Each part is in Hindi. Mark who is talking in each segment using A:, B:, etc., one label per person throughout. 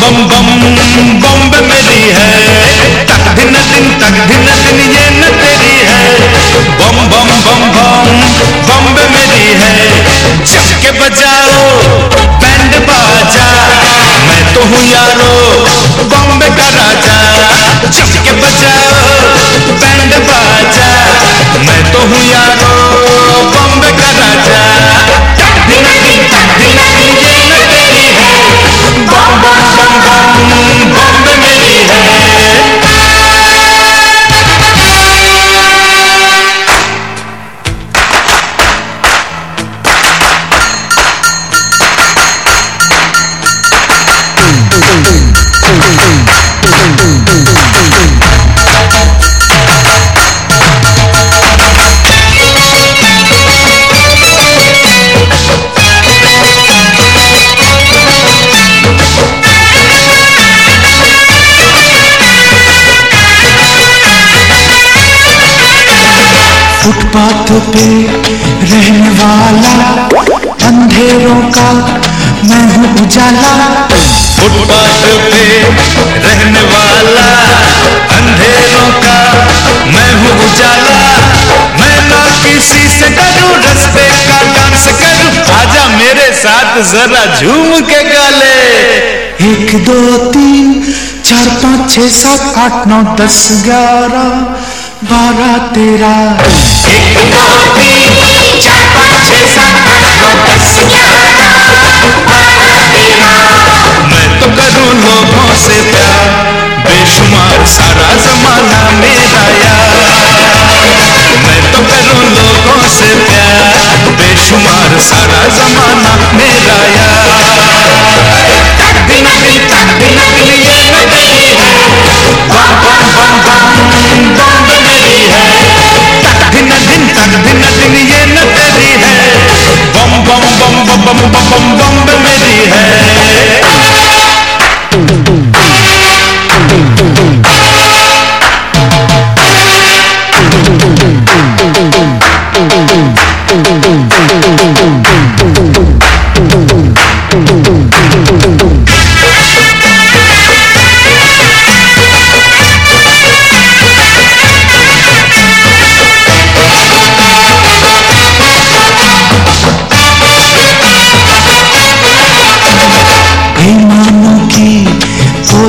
A: बम बम बम मेरी है। तक दिन दिन, तक दिन दिन, ये न तेरी है। बम बम बम बम बम मेरी है। चक्के बजाओ, बैंड बाजा। मैं तो हूँ यारो बॉम्बे का राजा। चक्के बजाओ
B: फुटपाथ पे रहने वाला अंधेरों का मैं हूँ उजाला।
A: फुटपाथ पे रहने वाला अंधेरों का मैं हूँ उजाला। मैं ना किसी से डरूं रस्ते का डांस करूँ। आजा मेरे साथ जरा झूम के गाले।
B: एक दो तीन चार पाँच छः सात आठ नौ दस ग्यारह बारह तेरह
A: एक दो तीन चार पाँच छः सात आठ नौ दस मैं तो करूँ लोगों से प्यार। बेशुमार सारा जमाना मेरा यार। मैं तो करूँ लोगों से प्यार। बेशुमार सारा जमाना
B: Mama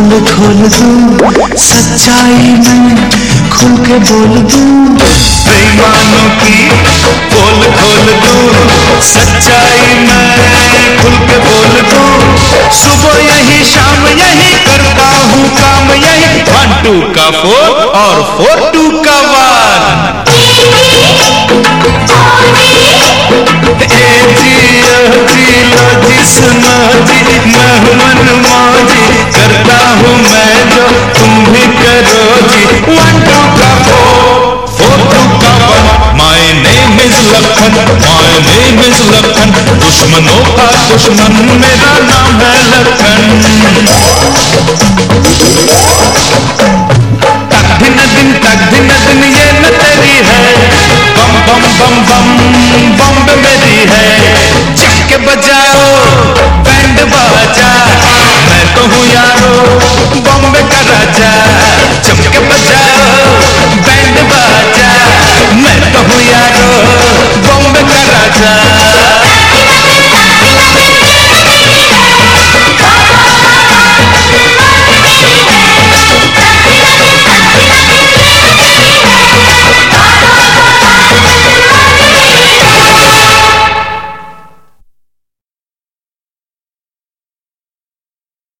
B: पोल खोल दूँ, सच्चाई में खुल के बोल दूँ।
A: बेईमानों की पोल खोल दूँ, सच्चाई में खुल के बोल दूँ। सुबह यही, शाम यही, करता हूँ काम यही। वन टू का फोर और four two Lakhan my name is Lakhan. दुश्मनों का दुश्मन मेरा नाम है लखन।